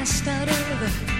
明日る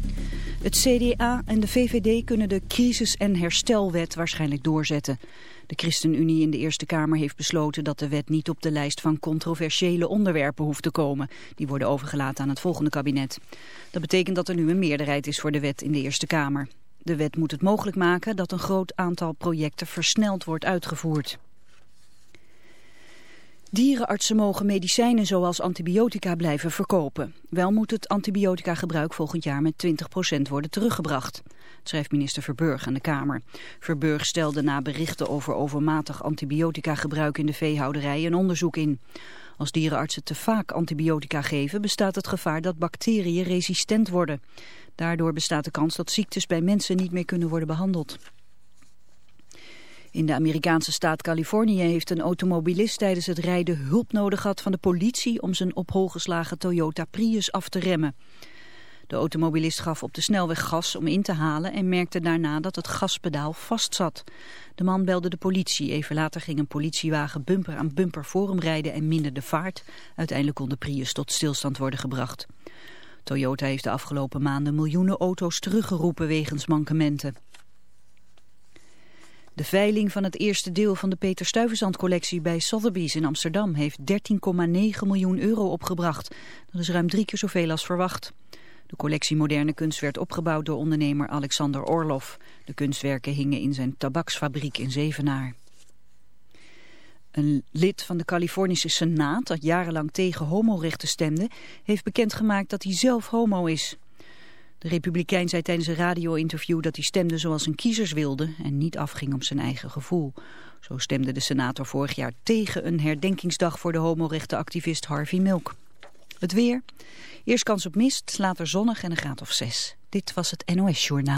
Het CDA en de VVD kunnen de crisis- en herstelwet waarschijnlijk doorzetten. De ChristenUnie in de Eerste Kamer heeft besloten dat de wet niet op de lijst van controversiële onderwerpen hoeft te komen. Die worden overgelaten aan het volgende kabinet. Dat betekent dat er nu een meerderheid is voor de wet in de Eerste Kamer. De wet moet het mogelijk maken dat een groot aantal projecten versneld wordt uitgevoerd. Dierenartsen mogen medicijnen zoals antibiotica blijven verkopen. Wel moet het antibiotica-gebruik volgend jaar met 20% worden teruggebracht. schrijft minister Verburg aan de Kamer. Verburg stelde na berichten over overmatig antibiotica-gebruik in de veehouderij een onderzoek in. Als dierenartsen te vaak antibiotica geven, bestaat het gevaar dat bacteriën resistent worden. Daardoor bestaat de kans dat ziektes bij mensen niet meer kunnen worden behandeld. In de Amerikaanse staat Californië heeft een automobilist tijdens het rijden hulp nodig gehad van de politie om zijn op hol geslagen Toyota Prius af te remmen. De automobilist gaf op de snelweg gas om in te halen en merkte daarna dat het gaspedaal vastzat. De man belde de politie. Even later ging een politiewagen bumper aan bumper voor hem rijden en minderde vaart. Uiteindelijk kon de Prius tot stilstand worden gebracht. Toyota heeft de afgelopen maanden miljoenen auto's teruggeroepen wegens mankementen. De veiling van het eerste deel van de Peter Stuyvesant-collectie bij Sotheby's in Amsterdam heeft 13,9 miljoen euro opgebracht. Dat is ruim drie keer zoveel als verwacht. De collectie moderne kunst werd opgebouwd door ondernemer Alexander Orloff. De kunstwerken hingen in zijn tabaksfabriek in Zevenaar. Een lid van de Californische Senaat, dat jarenlang tegen homorechten stemde, heeft bekendgemaakt dat hij zelf homo is. De republikein zei tijdens een radio-interview dat hij stemde zoals zijn kiezers wilden en niet afging op zijn eigen gevoel. Zo stemde de senator vorig jaar tegen een herdenkingsdag voor de homorechtenactivist Harvey Milk. Het weer. Eerst kans op mist, later zonnig en een graad of zes. Dit was het NOS Journaal.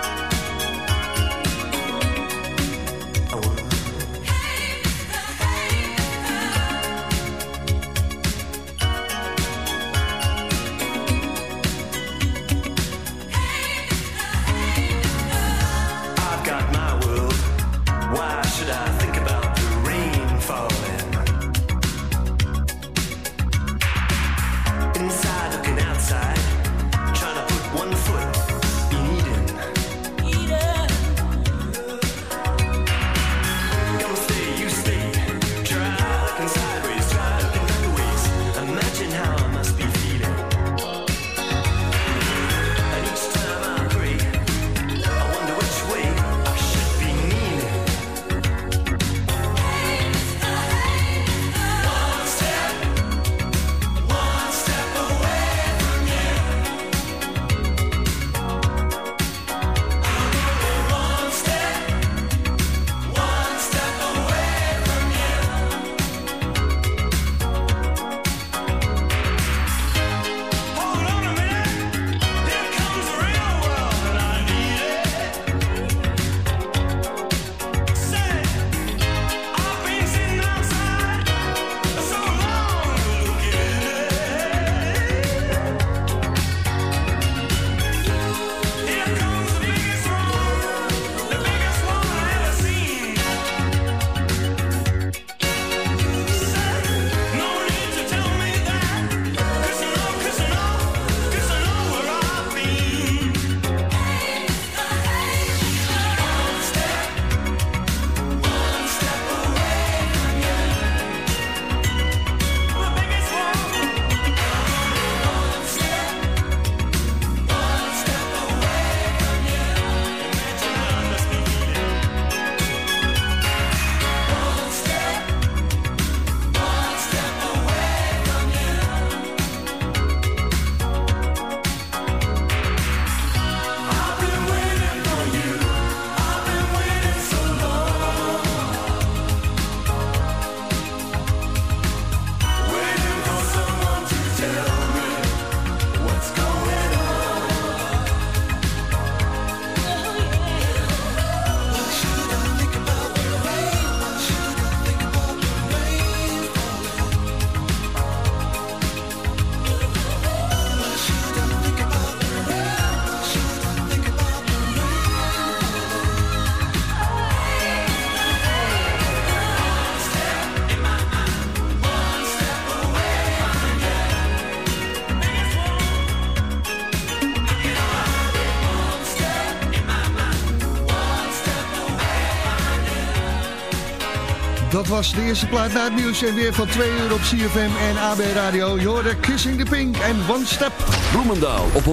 Was de eerste plaat na het nieuws en weer van 2 uur op CFM en AB Radio. Je hoorde Kissing the Pink en One Step. Bloemendaal op 105.8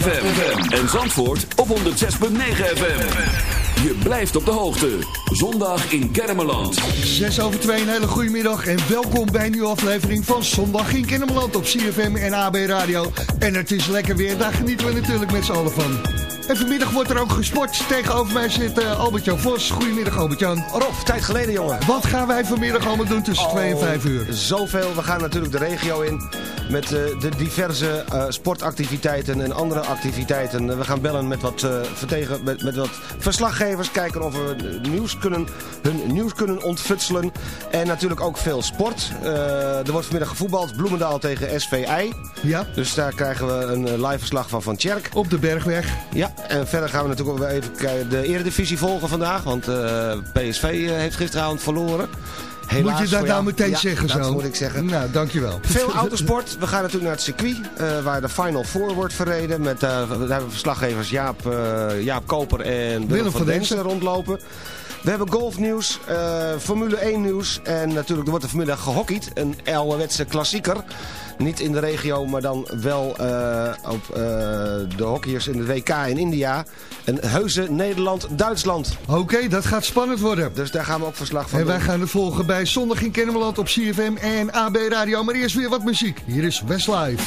FM. En Zandvoort op 106.9 FM. Je blijft op de hoogte. Zondag in Kennemerland. 6 over 2, een hele goede middag en welkom bij een nieuwe aflevering van Zondag in Kennemerland op CFM en AB Radio. En het is lekker weer, daar genieten we natuurlijk met z'n allen van. En vanmiddag wordt er ook gesport. Tegenover mij zit eh, Albert-Jan Vos. Goedemiddag Albert-Jan. Rob, tijd geleden jongen. Wat gaan wij vanmiddag allemaal doen tussen 2 en 5 uur? Zoveel. We gaan natuurlijk de regio in. Met eh, de diverse eh, sportactiviteiten en andere activiteiten. we gaan bellen met wat, eh, vertegen, met, met wat verslaggevers. Kijken of we nieuws kunnen, hun nieuws kunnen ontfutselen. En natuurlijk ook veel sport. Er wordt vanmiddag gevoetbald. Bloemendaal tegen SVI. Ja, Dus daar krijgen we een live verslag van Van Tjerk. op de Bergweg. Ja, en verder gaan we natuurlijk ook weer even de Eredivisie volgen vandaag. Want PSV heeft gisteravond verloren. Helaas Moet je dat nou meteen Ja, zeggen dat zo? moet ik zeggen. Nou, dankjewel. Veel autosport. We gaan natuurlijk naar het circuit. eh, waar de Final Four wordt verreden. Met, eh, daar hebben we verslaggevers Jaap, eh, Jaap Koper en Willem, van Densen rondlopen. We hebben golfnieuws, eh, Formule 1 nieuws. En natuurlijk er wordt er vanmiddag gehockeyd. Een ouderwetse klassieker. Niet in de regio, maar dan wel eh, op eh, de hockeyers in de WK in India. Een heuse Nederland-Duitsland. Oké, dat gaat spannend worden. Dus daar gaan we ook verslag van En wij gaan het volgen bij Zondag in Kennemerland op CFM en AB Radio. Maar eerst weer wat muziek. Hier is Westlife.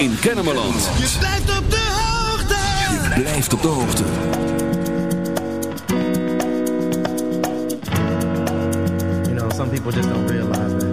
In Kennemerland. Je blijft op de hoogte. Je blijft op de hoogte. You know, some people just don't realize that,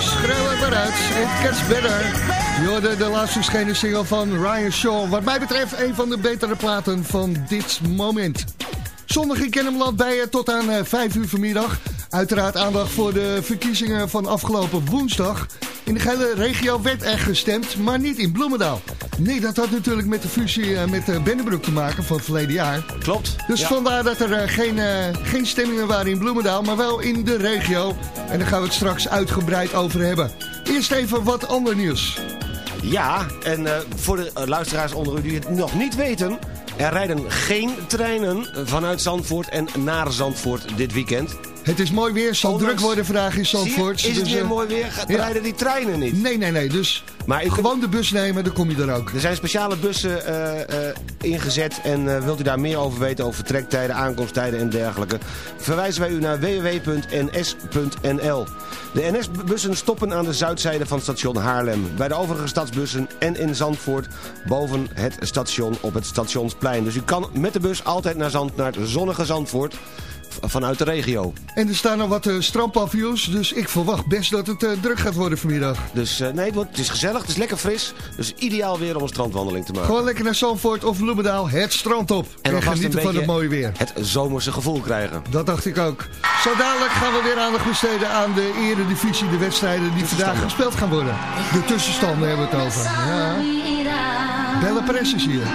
schreeuw het maar uit. It gets better. De laatste verschenen single van Ryan Shaw. Wat mij betreft een van de betere platen van dit moment. Zondag in land bij je tot aan eh, 5 uur vanmiddag. Uiteraard aandacht voor de verkiezingen van afgelopen woensdag. In de hele regio werd er gestemd, maar niet in Bloemendaal. Nee, dat had natuurlijk met de fusie eh, met eh, Bennebroek te maken van het verleden jaar. Klopt. Dus Ja. vandaar dat er eh, geen, geen stemmingen waren in Bloemendaal, maar wel in de regio. En daar gaan we het straks uitgebreid over hebben. Eerst even wat ander nieuws. Ja, en voor de luisteraars onder u die het nog niet weten... er rijden geen treinen vanuit Zandvoort en naar Zandvoort dit weekend. Het is mooi weer, zal Ondanks- druk worden vandaag in Zandvoort. is het Dus, weer eh, mooi weer? Gaat- ja. Rijden die treinen niet? Nee, nee, nee. Dus Maar gewoon de bus nemen, dan kom je er ook. Er zijn speciale bussen eh, eh, ingezet en wilt u daar meer over weten over vertrektijden, aankomsttijden en dergelijke, verwijzen wij u naar www.ns.nl. De NS-bussen stoppen aan de zuidzijde van station Haarlem, bij de overige stadsbussen en in Zandvoort boven het station op het stationsplein. Dus u kan met de bus altijd naar, Zand, naar het zonnige Zandvoort vanuit de regio. En er staan nog wat uh, strandpavioens, dus ik verwacht best dat het eh, druk gaat worden vanmiddag. Dus eh, nee, het, is gezellig, het is lekker fris, dus ideaal weer om een strandwandeling te maken. Gewoon lekker naar Zandvoort of Bloemendaal, het strand op. En, een genieten van het mooie weer. Het zomerse gevoel krijgen. Dat dacht ik ook. Zo dadelijk gaan we weer aandacht besteden aan de eredivisie, de wedstrijden die vandaag gespeeld gaan worden. De tussenstanden hebben we het over. Ja. Belle Press is hier.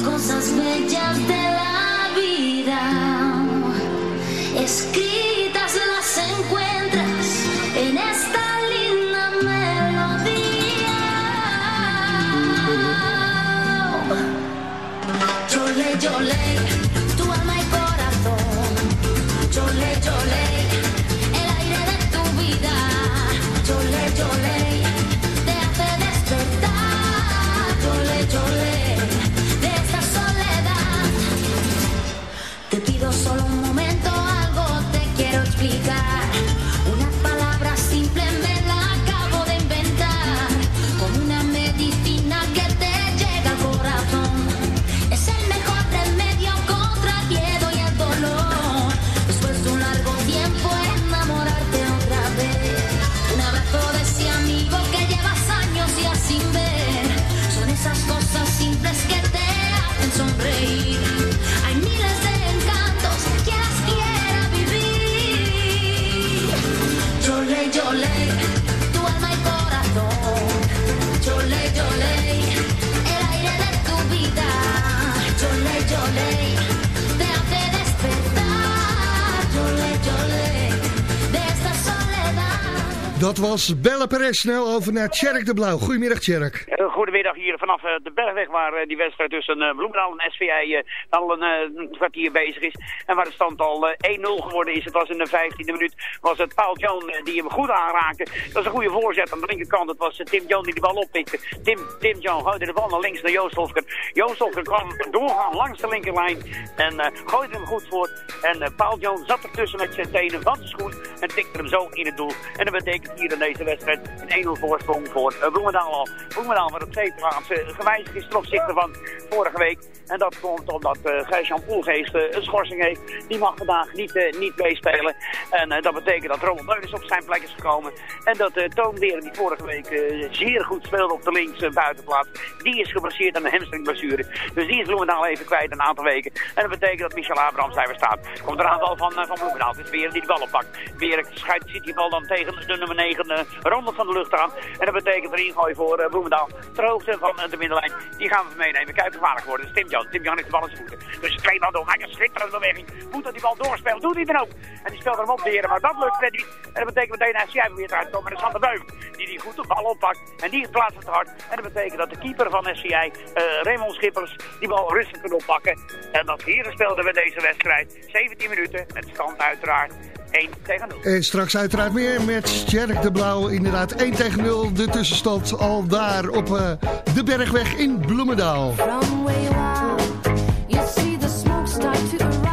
Cosas bellas de la vida. Escritas Dat was Belle Perez. Snel over naar Tjerk de Blauw. Goedemiddag Tjerk. Eh, Goedemiddag hier vanaf eh, de Bergweg waar eh, die wedstrijd tussen Bloemendaal en SVI al een, kwartier bezig is. En waar de stand al eh, 1-0 geworden is. Het was in de 15e minuut was het Paul Joan eh, die hem goed aanraakte. Dat was een goede voorzet aan de linkerkant. Het was Tim Joan die de bal oppikte. Tim, Tim Joan gooide de bal naar links naar Joost Hofker. Joost Hofker kwam doorgaan langs de linkerlijn en eh, gooide hem goed voor. En Paul Joan zat ertussen met zijn tenen van zijn schoen en tikte hem zo in het doel. En dat betekent hier in deze wedstrijd een 1-0 voorsprong voor eh, Bloemendaal al. Bloemendaal wordt op twee plaatsen gewijzigd is ten opzichte van vorige week. En dat komt omdat uh, Gijs-Jan Poelgeest eh, een schorsing heeft. Die mag vandaag niet, niet meespelen. En dat betekent dat Ronald Meulens op zijn plek is gekomen. En dat Toon Deren, die vorige week zeer goed speelde op de links buitenplaats, die is geblesseerd aan een hamstringblessure. Dus die is Bloemendaal even kwijt een aantal weken. En dat betekent dat Michel Abrahams daar weer staat. Komt er een aantal van, van Bloemendaal. Het is weer die de bal oppakt. Weer schijt, ziet die bal dan tegen de nummer 9 uh, Ronald van de lucht aan. En dat betekent er ingooi voor uh, Bloemendaal. Ter hoogte van uh, de middenlijn. Die gaan we meenemen. Kijk gevaarlijk worden. Dus Tim Jan. Tim Jan heeft de bal in zijn voeten. Dus twee man door. Maakt een schitterende beweging. Moet dat die bal doorspelen. Doet hij dan ook. En die speelt hem op de heren. Maar dat lukt net niet. En dat betekent meteen als jij weer eruit dat is Sander Beuk. Die die goed de bal oppakt. En die plaatst het hard. En dat betekent dat de keeper van SCI, uh, Raymond Schippers, die bal rustig kan oppakken. En dat heren speelden we deze wedstrijd. 17 minuten. Met stand uiteraard. 1 tegen 0. En straks uiteraard meer met Tjerk de Blauw. Inderdaad 1 tegen 0. De tussenstand al daar op uh, de Bergweg in Bloemendaal. From where you are, you see the smoke start to arise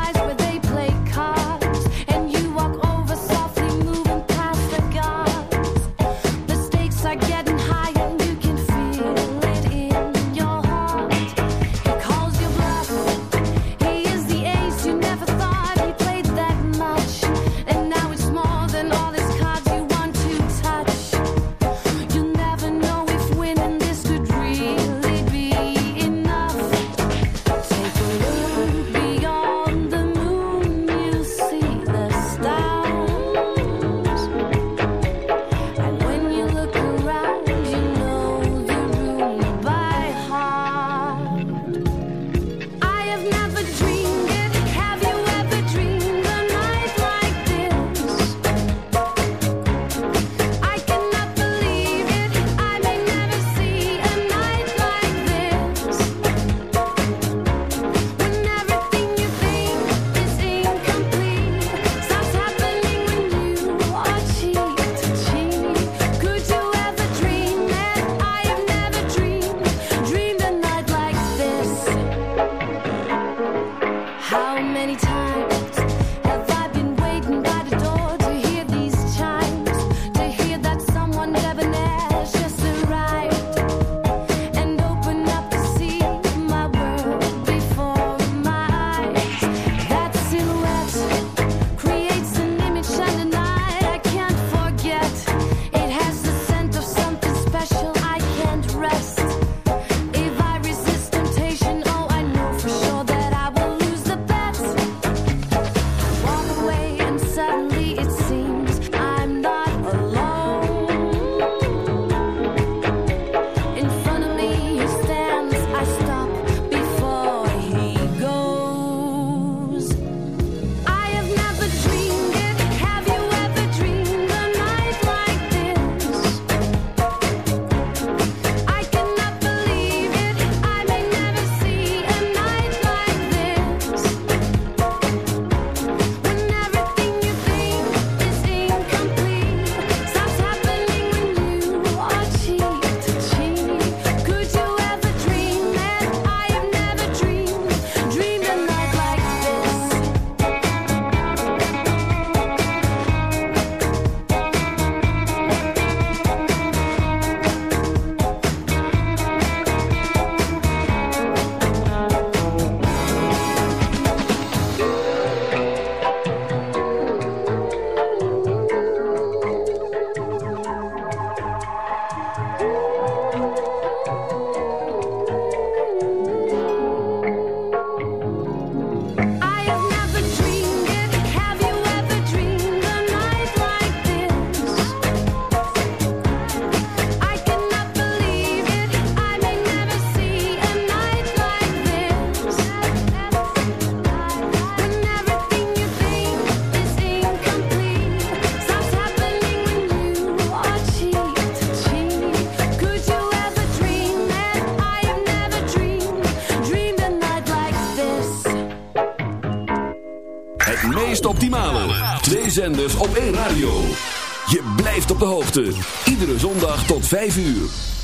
Iedere zondag tot 5 uur.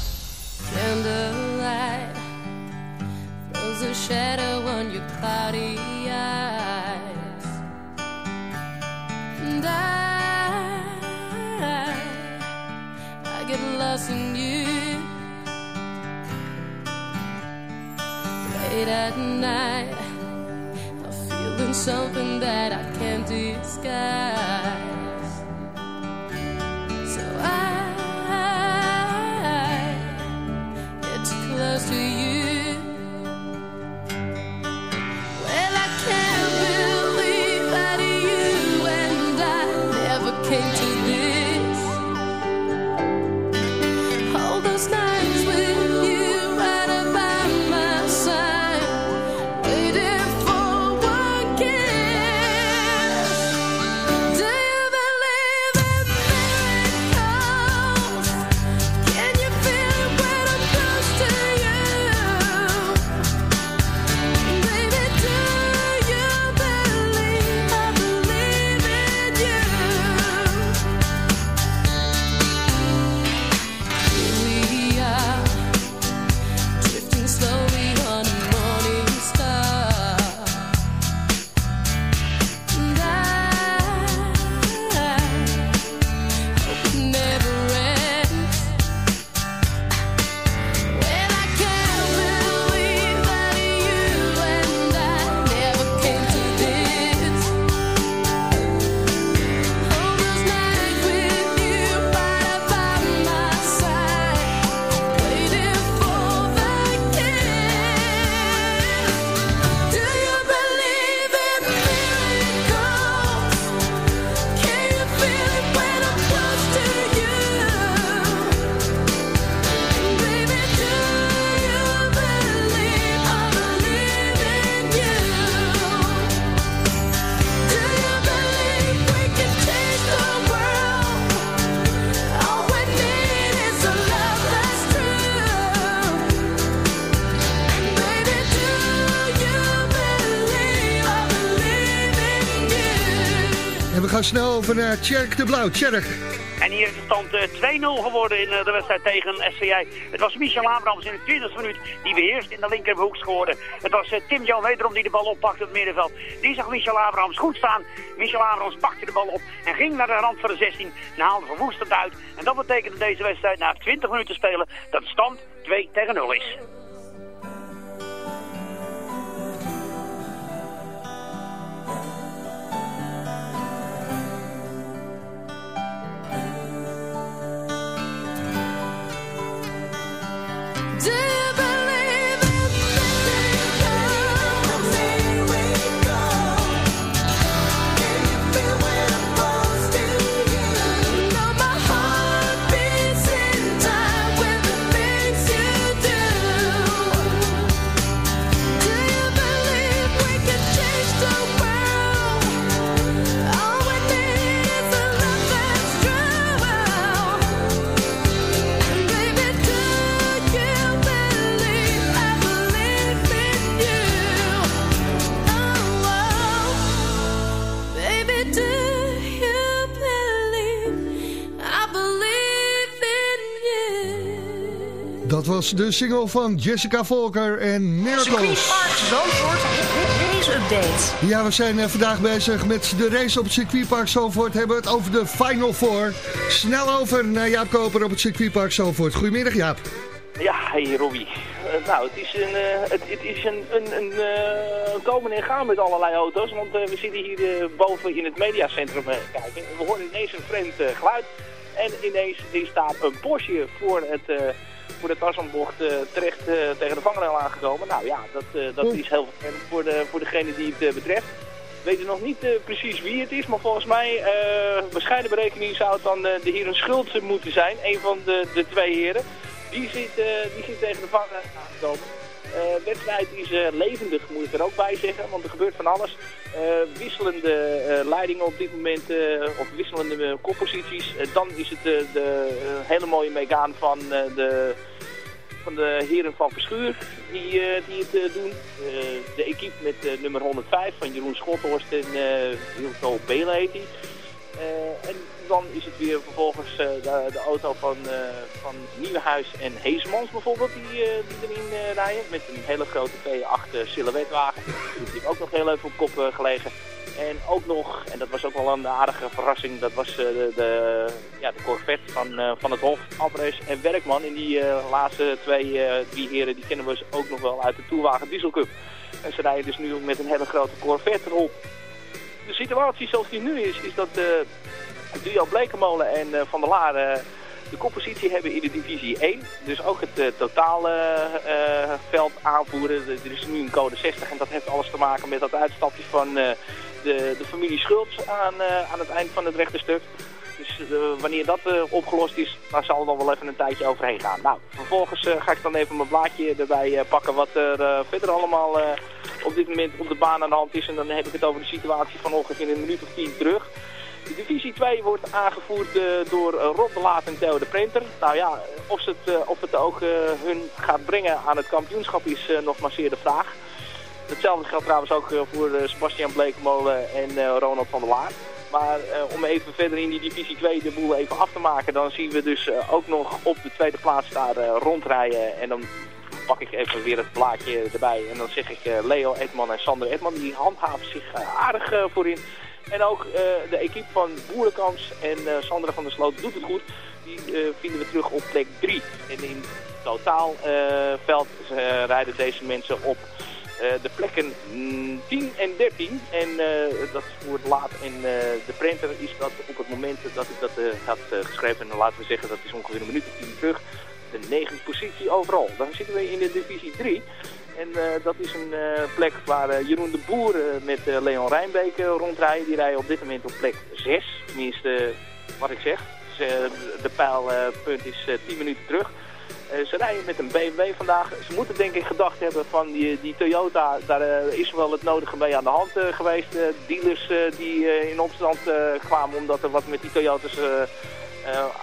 Over naar Tjerk de Blauw. Tjerk. En hier is de stand eh, 2-0 geworden in eh, de wedstrijd tegen SCI. Het was Michel Abrams in de 20e minuut die beheerst in de linkerhoek scoorde. Het was eh, Tim Jan wederom die de bal oppakte op het middenveld. Die zag Michel Abrams goed staan. Michel Abrams pakte de bal op en ging naar de rand van de 16 en haalde verwoestend uit. En dat betekent in deze wedstrijd na 20 minuten spelen dat de stand 2 tegen 0 is. Was de single van Jessica Volker en Miracles. Zandvoort Race Update. Ja, we zijn eh, vandaag bezig met de race op het circuitpark Zandvoort. Hebben we het over de Final Four. Snel over naar Jaap Koper op het circuitpark Zandvoort. Goedemiddag Jaap. Ja, hey Robbie. Eh, nou, het is een, eh, het, het is een, een, een komen en gaan met allerlei auto's. Want we zitten hier boven in het mediacentrum eh, kijken. We horen ineens een vreemd geluid. En ineens staat een Porsche voor, het, eh, voor de Tarzanbocht eh, terecht eh, tegen de vangrail aangekomen. Nou ja, dat, eh, dat is heel vervelend voor, de, voor degene die het betreft. We weten nog niet precies wie het is, maar volgens mij, bescheiden berekening zou het dan de heer Schultz moeten zijn. Een van de, de twee heren. Die zit, die zit tegen de vangrail aangekomen. De wedstrijd is eh, levendig, moet ik er ook bij zeggen, want er gebeurt van alles. Eh, wisselende leidingen op dit moment, of wisselende kopposities. Dan is het de hele mooie megaan van de van de heren van Verschuur die, die het doen. De equipe met nummer 105 van Jeroen Schothorst en uh, Wilco Belen heet die. Eh, en dan is het weer vervolgens eh, de, de auto van, eh van Nieuwenhuis en Heesmans bijvoorbeeld die, die erin rijden. Met een hele grote V8 silhouetwagen. Die heeft ook nog heel even op kop gelegen. En ook nog, en dat was ook wel een aardige verrassing, dat was de, de, ja, de Corvette van, van het Hof, Alvarez en Werkman. En die laatste twee, drie heren, die kennen we dus ook nog wel uit de Tourwagen Diesel Cup. En ze rijden dus nu met een hele grote Corvette erop. De situatie zoals die nu is, is dat eh het duo Blekemolen en eh, Van der Laar eh, de koppositie hebben in de divisie 1. Dus ook het eh, totaalveld aanvoeren. Er is nu een code 60 en dat heeft alles te maken met dat uitstapje van eh, de, de familie Schultz aan, eh, aan het eind van het rechte stuk. Eh, wanneer dat eh, opgelost is, daar zal dan wel even een tijdje overheen gaan. Nou, vervolgens eh, ga ik dan even mijn blaadje erbij pakken wat er verder allemaal op dit moment op de baan aan de hand is. En dan heb ik het over de situatie van ongeveer een minuut of tien terug. De divisie 2 wordt aangevoerd door Rob de Laat en Theo de Printer. Nou ja, of, het, of het ook hun gaat brengen aan het kampioenschap is nog maar zeer de vraag. Hetzelfde geldt trouwens ook voor Sebastian Bleekmolen en Ronald van der Laar. Maar eh, om even verder in die divisie 2 de boel even af te maken, dan zien we dus eh, ook nog op de tweede plaats daar eh, rondrijden. En dan pak ik even weer het blaadje erbij en dan zeg ik Leo Edman en Sander Edman, die handhaven zich aardig voorin. En ook de equipe van Boerenkamps en Sandra van der Sloot doet het goed. Die vinden we terug op plek 3. En in totaal veld rijden deze mensen op de plekken mm, 10 en 13. En eh, dat is voor het laat. En eh, de printer is dat op het moment dat ik dat eh, had eh, geschreven. En laten we zeggen dat is ongeveer een minuut of 10 terug. De negende positie overal. Dan zitten we in de divisie 3. En eh, dat is een eh, plek waar eh, Jeroen de Boer eh, met eh, Leon Rijnbeek eh, rondrijden. Die rijden op dit moment op plek 6. Tenminste, eh, wat ik zeg. Dus, eh, de pijlpunt is eh, 10 minuten terug. Eh, ze rijden met een BMW vandaag. Ze moeten denk ik gedacht hebben van die, die Toyota, daar eh, is wel het nodige mee aan de hand eh, geweest. Dealers die in opstand kwamen omdat er wat met die Toyotas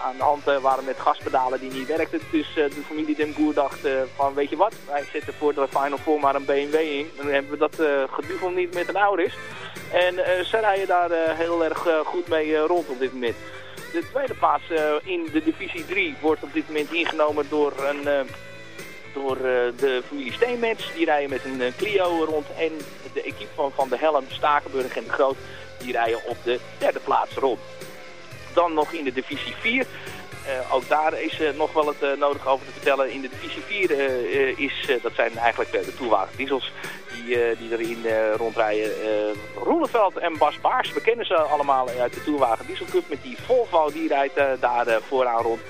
aan de hand waren met gaspedalen die niet werkten. Dus de familie Den Boer dacht van weet je wat, wij zetten voor de Final Four maar een BMW in. Dan hebben we dat geduvel niet met een Auris. En ze rijden daar heel erg goed mee rond op dit moment. De tweede plaats eh, in de divisie 3 wordt op dit moment ingenomen door een... eh, door eh, de familie. Die rijden met een Clio rond. En de equipe van Van de Helm, Stakenburg en de Groot, die rijden op de derde plaats rond. Dan nog in de divisie 4. Eh, ook daar is eh, nog wel het eh, nodig over te vertellen. In de divisie 4 eh, eh, is, dat zijn eigenlijk de toewagen diesels die, die erin rondrijden. Roeleveld en Bas Baars, we kennen ze allemaal uit de Tourwagen Diesel Cup. Met die Volvo, die rijdt daar vooraan rond.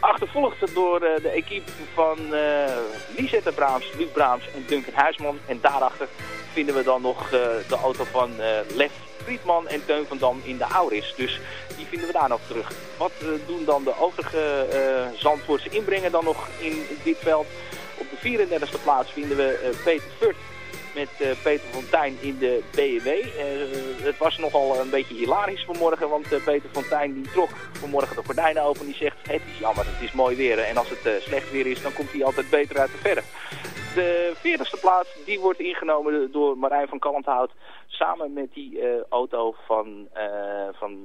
Achtervolgd door de equipe van eh Lisette Braams, Luc Braams en Duncan Huisman. En daarachter vinden we dan nog de auto van eh Lef Friedman en Teun van Dam in de Auris. Dus die vinden we daar nog terug. Wat eh, doen dan de overige eh Zandvoortse inbrengen dan nog in dit veld? Op de 34e plaats vinden we eh, Peter Furt met eh, Peter Fontijn in de BMW. Het was nogal een beetje hilarisch vanmorgen, want Peter Fontijn die trok vanmorgen de gordijnen open. Die zegt, het is jammer, het is mooi weer. En als het slecht weer is, dan komt hij altijd beter uit de verf. De 40ste plaats die wordt ingenomen door Marijn van Kalmthout. Samen met die eh, auto van, eh, van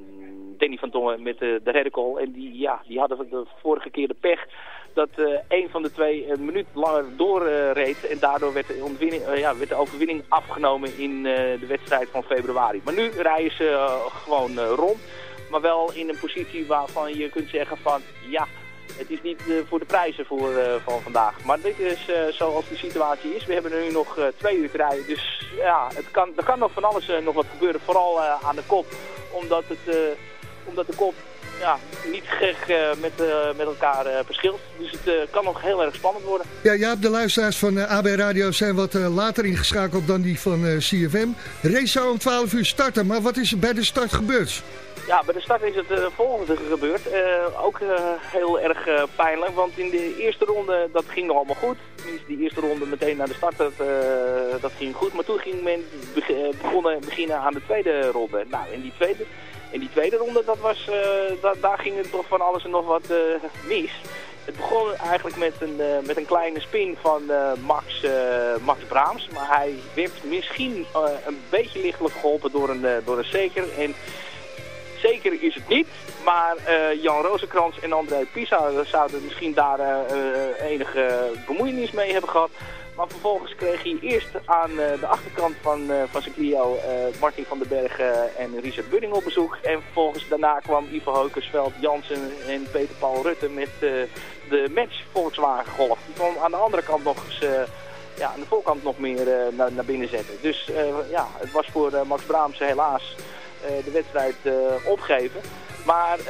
Danny van Dongen met de, de Redcall. En die, ja, die hadden de vorige keer de pech dat eh, een van de twee een minuut langer doorreed. en daardoor werd de, ja, werd de overwinning afgenomen in de wedstrijd van februari. Maar nu rijden ze gewoon rond. Maar wel in een positie waarvan je kunt zeggen van ja, het is niet eh, voor de prijzen voor, eh, van vandaag. Maar dit is eh, zoals de situatie is. We hebben er nu nog twee uur te rijden. Dus ja, het kan, er kan nog van alles nog wat gebeuren. Vooral aan de kop. Omdat, het, omdat de kop ja, niet gek met, met elkaar verschilt. Dus het kan nog heel erg spannend worden. Ja, Jaap, de luisteraars van AB Radio zijn wat later ingeschakeld dan die van CFM. Race zou om 12 uur starten, maar wat is er bij de start gebeurd? Ja, bij de start is het eh, volgende gebeurd. Eh, ook eh, heel erg pijnlijk, want in de eerste ronde, dat ging nog allemaal goed. Tenminste, die eerste ronde meteen naar de start, dat, dat ging goed. Maar toen ging men beg begonnen, beginnen aan de tweede ronde. Nou, in die tweede, in die tweede ronde, dat was, da daar ging het toch van alles en nog wat mis. Het begon eigenlijk met een, met een kleine spin van Max, Max Braams. Maar hij werd misschien een beetje lichtelijk geholpen door een, door een zeker. En zeker is het niet. Maar eh, Jan Rozenkrans en André Pisa zouden misschien daar eh, eh, enige bemoeienis mee hebben gehad. Maar vervolgens kreeg hij eerst aan de achterkant van, van zijn Clio Martin van den Berg en Richard Budding op bezoek. En vervolgens daarna kwam Ivo Heukersveld, Jansen en Peter Paul Rutte met de match Volkswagen Golf. Die kwam aan de andere kant nog eens, ja, aan de voorkant nog meer naar, naar binnen zetten. Dus ja, het was voor Max Braams helaas de wedstrijd eh, opgeven. Maar eh,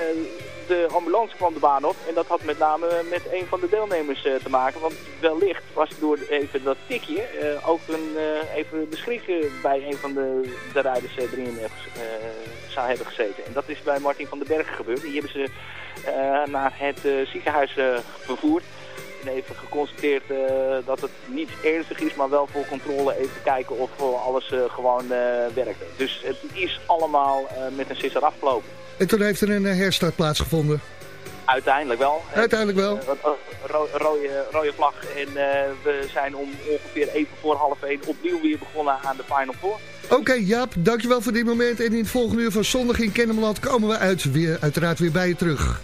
de ambulance kwam de baan op en dat had met name met een van de deelnemers eh, te maken. Want wellicht was door even dat tikje eh, ook een, eh, even de eh, bij een van de, de rijders eh, erin eh, zou hebben gezeten. En dat is bij Martin van den Bergen gebeurd. Die hebben ze eh, naar het eh, ziekenhuis eh, vervoerd. En even geconstateerd eh, dat het niet ernstig is, maar wel voor controle even kijken of eh, alles eh, gewoon eh, werkte. Dus het is allemaal eh, met een sisser afgelopen. En toen heeft er een herstart plaatsgevonden. Uiteindelijk wel. Uiteindelijk wel. Rode, rode vlag. En eh, we zijn om ongeveer even voor half één opnieuw weer begonnen aan de Final Four. Oké Jaap, dankjewel voor dit moment. En in het volgende uur van Zondag in Kennemerland komen we uit, weer, uiteraard weer bij je terug.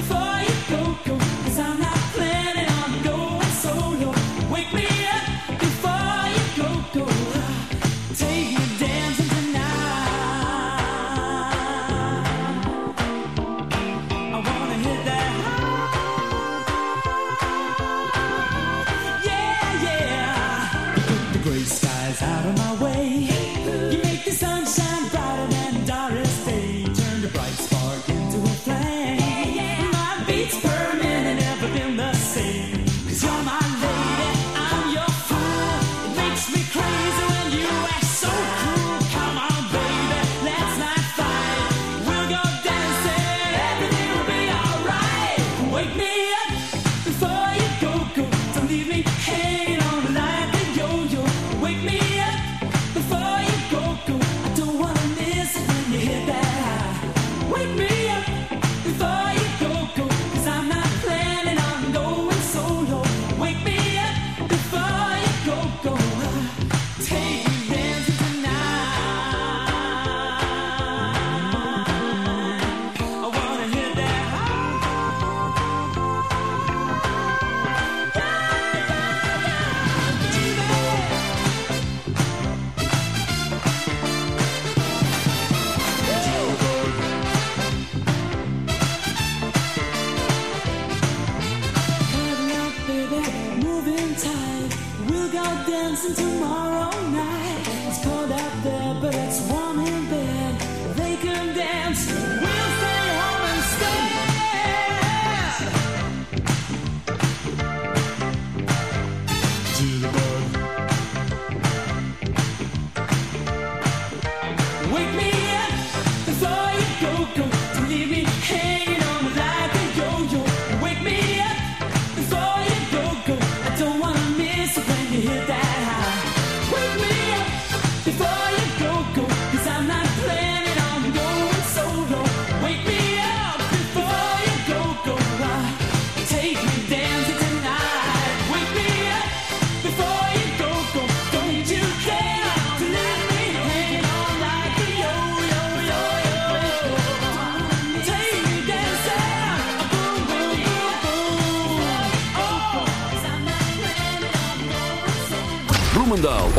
Before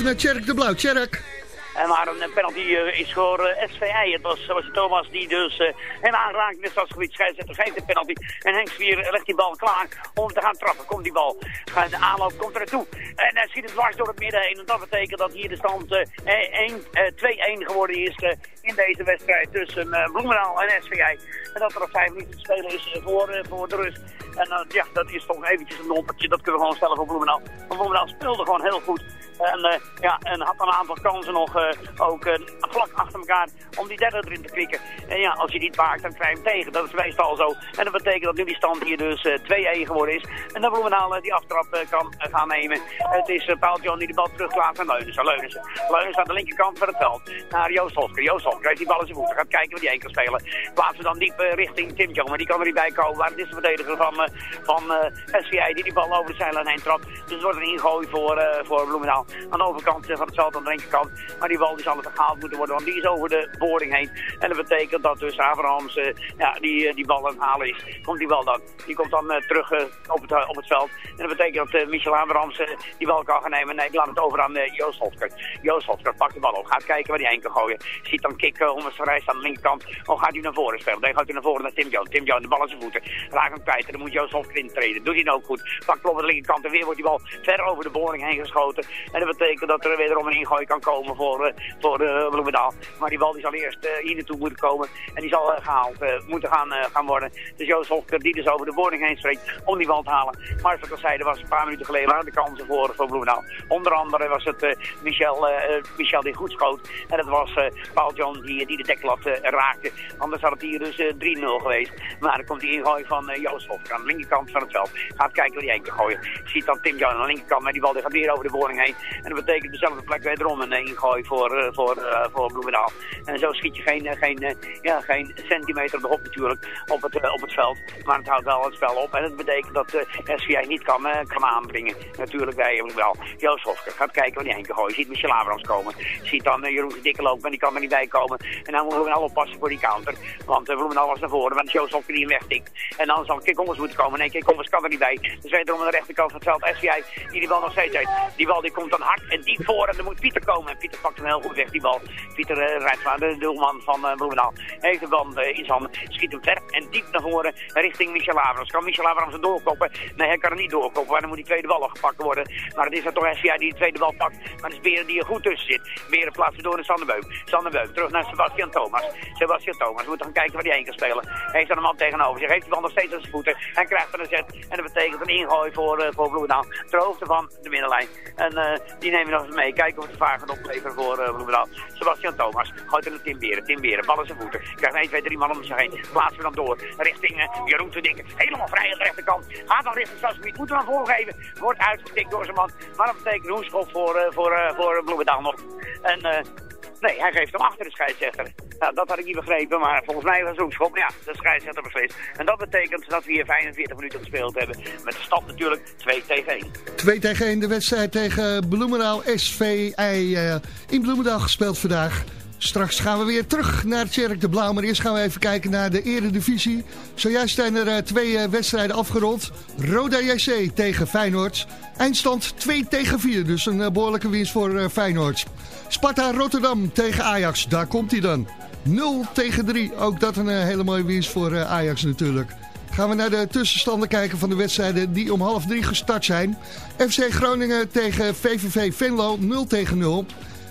Over naar de Blauw. Tjerk. En maar een penalty eh, is voor eh, SVI. Het was Sebastian Thomas die dus uh, hem aanraakt het stadsgebied. Scheidsrechter geeft de penalty. En Henk legt die bal klaar om te gaan trappen. Komt die bal. De aanloop komt er naartoe. En hij schiet het dwars door het midden heen. En dat betekent dat hier de stand eh, 1, eh, 2-1 geworden is eh, in deze wedstrijd tussen eh, Bloemendaal en SVI. En dat er nog vijf minuten te spelen is eh, voor, eh, voor de rust. En eh, ja, dat is toch eventjes een noppertje. Dat kunnen we gewoon stellen voor Bloemendaal. Want Bloemendaal speelde gewoon heel goed. En, eh, ja, en had een aantal kansen nog eh, ook eh, vlak achter elkaar om die derde erin te klikken. En ja, als je niet maakt, dan krijg je hem tegen. Dat is meestal zo. En dat betekent dat nu die stand hier dus eh 2-1 geworden is. En dat Bloemendaal die aftrap kan gaan nemen. Het is uh, Paul die de bal teruglaat naar Leunissen. Leunissen. Leunissen aan de linkerkant van het veld. Naar Joost Hosker. Joost heeft die bal in zijn voeten. Gaat kijken wat hij heen kan spelen. Plaatsen dan diep richting Tim Jong. Maar die kan er niet bij komen. Maar het is de verdediger van, van eh, SVI die die bal over de zijlijn heen trapt. Dus het wordt een ingooi voor, eh, voor Bloemendaal. Aan de overkant eh, van het veld aan de linkerkant. Maar die bal die zal er gehaald moeten worden. Want die is over de boarding heen. En dat betekent dat dus Abrahams ja, die, die bal aan het halen is. Komt die bal dan. Die komt dan terug op, het, op het veld. En dat betekent dat Michel Abrahams die bal kan gaan nemen. Nee, ik laat het over aan Joost Hofker. Joost Hofker pakt de bal op. Gaat kijken waar hij heen kan gooien. Ziet dan kicken om het verrijst aan de linkerkant. Oh, gaat hij naar voren spelen. Dan gaat hij naar voren naar Tim Jones. Tim Jones, de bal aan zijn voeten. Raakt hem kwijt. En dan moet Joost Hofker intreden. Doet hij nou goed. Pakt op de linkerkant. En weer wordt die bal ver over de boring heen geschoten. En dat betekent dat er wederom een ingooi kan komen voor, eh, voor uh, Bloemendaal. Maar die bal die zal eerst eh, hier naartoe moeten komen. En die zal eh, gehaald eh, moeten gaan, gaan worden. Dus Joost Hofker die dus over de boring heen spreekt om die bal te halen. Maar zoals ik zei, er was een paar minuten geleden waren de kansen voor, voor Bloemendaal. Onder andere was het Michel, Michel die goed schoot. En het was Paul John die, die de deklat raakte. Anders had het hier dus eh, 3-0 geweest. Maar dan komt die ingooi van Joost Hofker aan de linkerkant van het veld. Gaat kijken waar die heen kan gooien. Ziet dan Tim John aan de linkerkant, maar die bal die gaat weer over de boring heen. En dat betekent dezelfde plek wederom een eh, ingooi voor, eh, voor, eh, voor Bloemendaal. En zo schiet je geen, geen, ja, geen centimeter op de hop natuurlijk op het, op het veld. Maar het houdt wel het spel op. En dat betekent dat SVI niet kan, kan aanbrengen. Natuurlijk hem wel. Joost Hofker gaat kijken waar die heen kan gooien. Ziet Michel Abrams komen. Ziet dan Jeroen Dikke lopen, maar die kan er niet bij komen. En dan moeten Bloemendaal oppassen voor die counter. Want Bloemendaal was naar voren, want Joost Hofke die hem wegtikt. En dan zal Kik Ommers moeten komen. Nee, Kik Ommers kan er niet bij. Dus wederom aan de rechterkant van het veld SVI die die bal nog steeds heeft. Die bal die komt dan hard en diep voor en dan moet Pieter komen. En Pieter pakt hem heel goed weg, die bal. Pieter uh, rijdt van de doelman van uh. Heeft de bal uh, in zijn handen, schiet hem ver en diep naar voren richting Michel Abrams. Kan Michel Abrams er doorkoppen? Nee, hij kan er niet doorkoppen, maar dan moet die tweede bal gepakt worden. Maar het is dan toch SVI die de tweede bal pakt. Maar het is Beren die er goed tussen zit. Beren plaatsen door naar Sanderbeuk. Sanderbeuk terug naar Sebastian Thomas. Sebastian Thomas moet gaan kijken waar hij heen kan spelen. Heeft dan een man tegenover zich. Heeft die bal nog steeds aan zijn voeten. Hij krijgt er een zet. En dat betekent een ingooi voor, uh, voor Bloemendaal. Ter hoogte van de middenlijn. En uh, die nemen we nog eens mee. Kijken of het vaar gaat opleveren voor uh, Bloemendaal. Sebastian Thomas gooit er naar Tim Beren. Tim Beren, bal aan zijn voeten. Krijgt 1, 2, 3 man om zich heen. Plaatsen we dan door richting Jeroen te. Helemaal vrij aan de rechterkant. Gaat dan richting Stadsgebied. Moet er dan voorgeven. Wordt uitgetikt door zijn man. Maar dat betekent een hoeschop voor, voor, voor Bloemendaal nog. En nee, hij geeft hem achter de scheidsrechter. Nou, dat had ik niet begrepen, maar volgens mij was het een hoekschop. Ja, de scheidsrechter beslist. En dat betekent dat we hier 45 minuten gespeeld hebben. Met de stand natuurlijk 2 tegen 1. 2 tegen 1 de wedstrijd tegen Bloemendaal SVI uh, in Bloemendaal gespeeld vandaag. Straks gaan we weer terug naar Tjerk de Blauw. Maar eerst gaan we even kijken naar de eredivisie. Zojuist zijn er uh, twee uh, wedstrijden afgerond. Roda JC tegen Feyenoord. Eindstand 2 tegen 4. Dus een uh, behoorlijke winst voor Feyenoord. Sparta Rotterdam tegen Ajax. Daar komt hij dan. 0 tegen 3. Ook dat een hele mooie winst voor Ajax natuurlijk. Gaan we naar de tussenstanden kijken van de wedstrijden die om half drie gestart zijn. FC Groningen tegen VVV Venlo 0 tegen 0.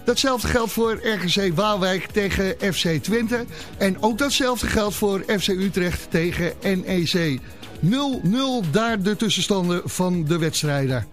Datzelfde geldt voor RGC Waalwijk tegen FC Twente. En ook datzelfde geldt voor FC Utrecht tegen NEC. 0-0 daar de tussenstanden van de wedstrijden.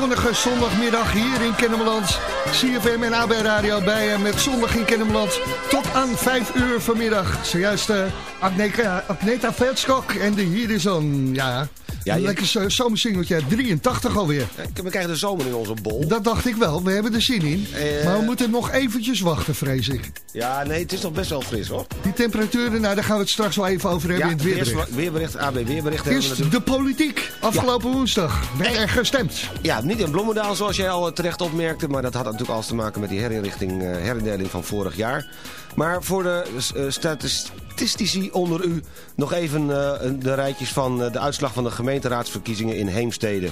Zonnige zondagmiddag hier in Kennemerland. CFM en AB Radio bij je met zondag in Kennemerland tot aan 5 uur vanmiddag. Zojuist uh, Agneta, Agneta Veldskok en de Hier is on. Ja, Ja, een je- lekker uh, zomersingeltje, 83 alweer. We krijgen de zomer in onze bol. Dat dacht ik wel, we hebben er zin in. Eh. Maar we moeten nog eventjes wachten, vrees ik. Ja, nee, het is nog best wel fris hoor. Die temperaturen, nou daar gaan we het straks wel even over hebben Ja, in het weerbericht. weerbericht. AB weerbericht. we Eerst natuurlijk. de politiek. Afgelopen woensdag werd er gestemd. Ja, niet in Bloemendaal zoals jij al terecht opmerkte. Maar dat had natuurlijk alles te maken met die herinrichting, eh, herindeling van vorig jaar. Maar voor de eh, statistici onder u nog even eh, de rijtjes van eh, de uitslag van de gemeenteraadsverkiezingen in Heemstede.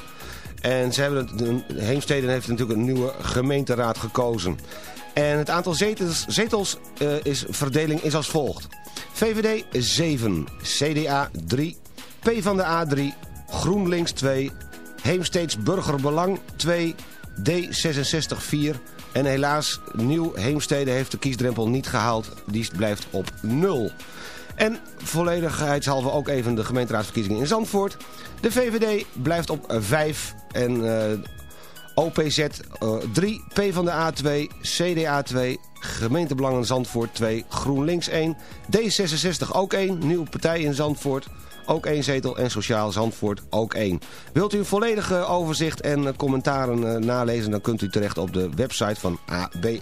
En ze hebben het, Heemstede heeft natuurlijk een nieuwe gemeenteraad gekozen. En het aantal zetels, zetels eh, is, verdeling is als volgt. VVD 7, CDA 3, P van de A 3, GroenLinks 2, Heemsteeds Burgerbelang 2, D66 4 en helaas Nieuw Heemstede heeft de kiesdrempel niet gehaald. Die blijft op 0. En volledigheidshalve ook even de gemeenteraadsverkiezingen in Zandvoort. De VVD blijft op 5 en eh, OPZ eh, 3, P van de A 2, CDA 2, Gemeentebelangen Zandvoort 2, GroenLinks 1, D66 ook 1, Nieuwe Partij in Zandvoort ook 1 zetel en Sociaal Zandvoort ook 1. Wilt u een volledige overzicht en eh, commentaren eh, nalezen, dan kunt u terecht op de website van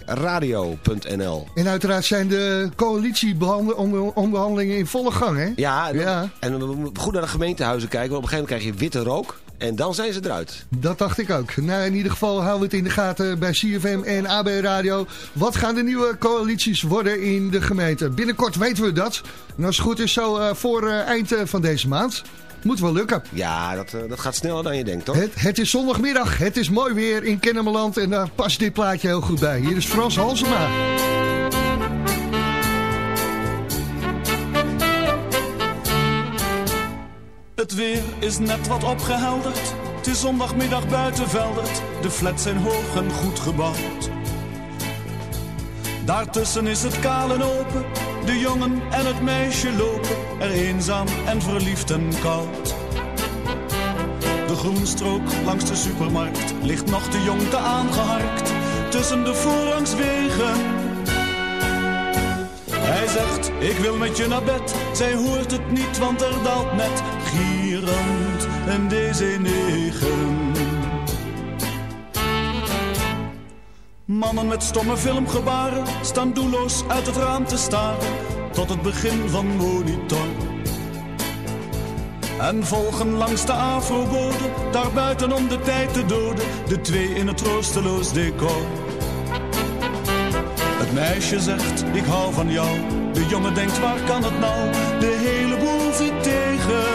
abradio.nl. En uiteraard zijn de coalitieonderhandelingen in volle gang, hè? Ja, en, en goed naar de gemeentehuizen kijken, want op een gegeven moment krijg je witte rook en dan zijn ze eruit. Dat dacht ik ook. Nou, in ieder geval houden we het in de gaten bij CFM en AB Radio. Wat gaan de nieuwe coalities worden in de gemeente? Binnenkort weten we dat. En als het goed is zo eh, voor eh, eind eh, van deze maand. Moet wel lukken. Ja, dat, dat gaat sneller dan je denkt, toch? Het, het is zondagmiddag, het is mooi weer in Kennemerland en daar past dit plaatje heel goed bij. Hier is Frans Halsema. Het weer is net wat opgehelderd. Het is zondagmiddag buiten Veldert. De flats zijn hoog en goed gebouwd. Daartussen is het kaal en open. De jongen en het meisje lopen er eenzaam en verliefd en koud. De groenstrook langs de supermarkt ligt nog te jong te aangeharkt. Tussen de voorrangswegen. Hij zegt, ik wil met je naar bed. Zij hoort het niet, want er daalt net gierend een DC-9. Mannen met stomme filmgebaren staan doelloos uit het raam te staren. Tot het begin van monitor. En volgen langs de afrobode, daarbuiten om de tijd te doden. De twee in het troosteloos decor. Het meisje zegt, ik hou van jou. De jongen denkt, waar kan het nou? De hele boel zit tegen.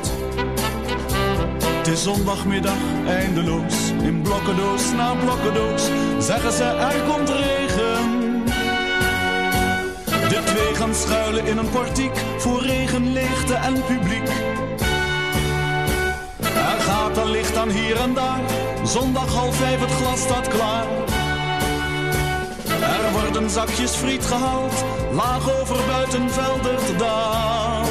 Is zondagmiddag eindeloos, in blokkendoos na blokkendoos. Zeggen ze er komt regen. De twee gaan schuilen in een portiek, voor regen, leegte en publiek. Er gaat een licht aan hier en daar, zondag half vijf het glas staat klaar. Er worden zakjes friet gehaald, laag over buitenveldert daalt. Huilend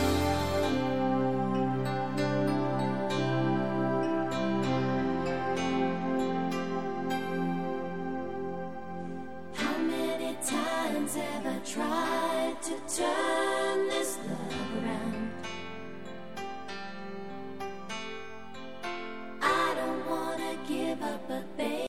but they